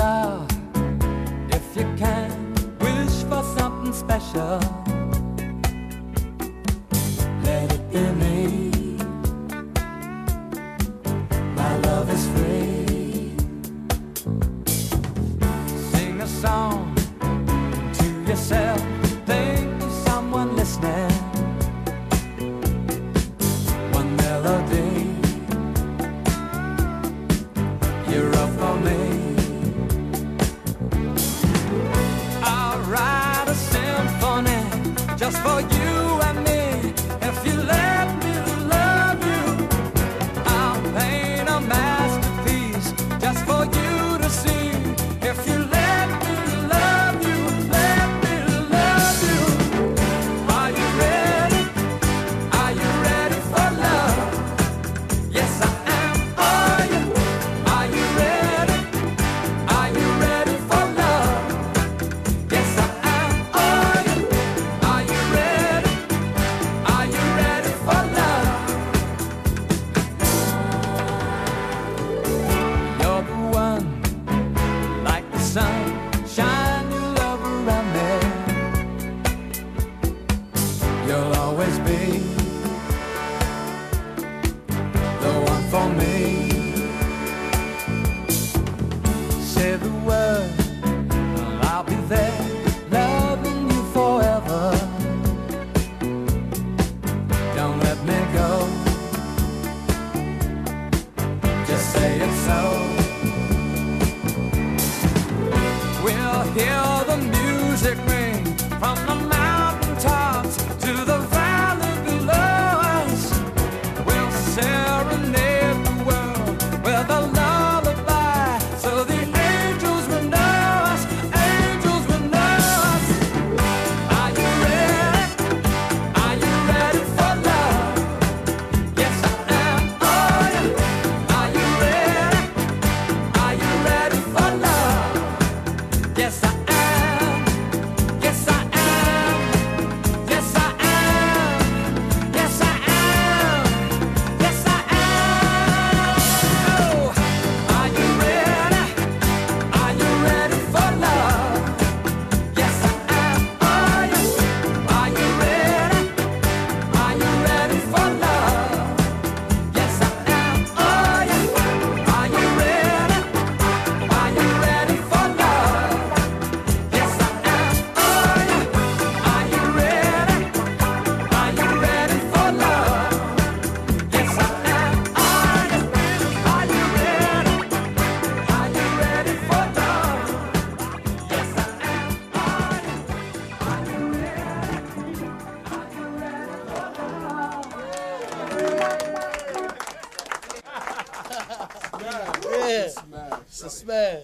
star if you can. Wish for something special. just for you. for me. Say the word, I'll be there, loving you forever. Don't let me go. Just say it so. We'll hear the music ring from the smash. Yeah. It's a smash.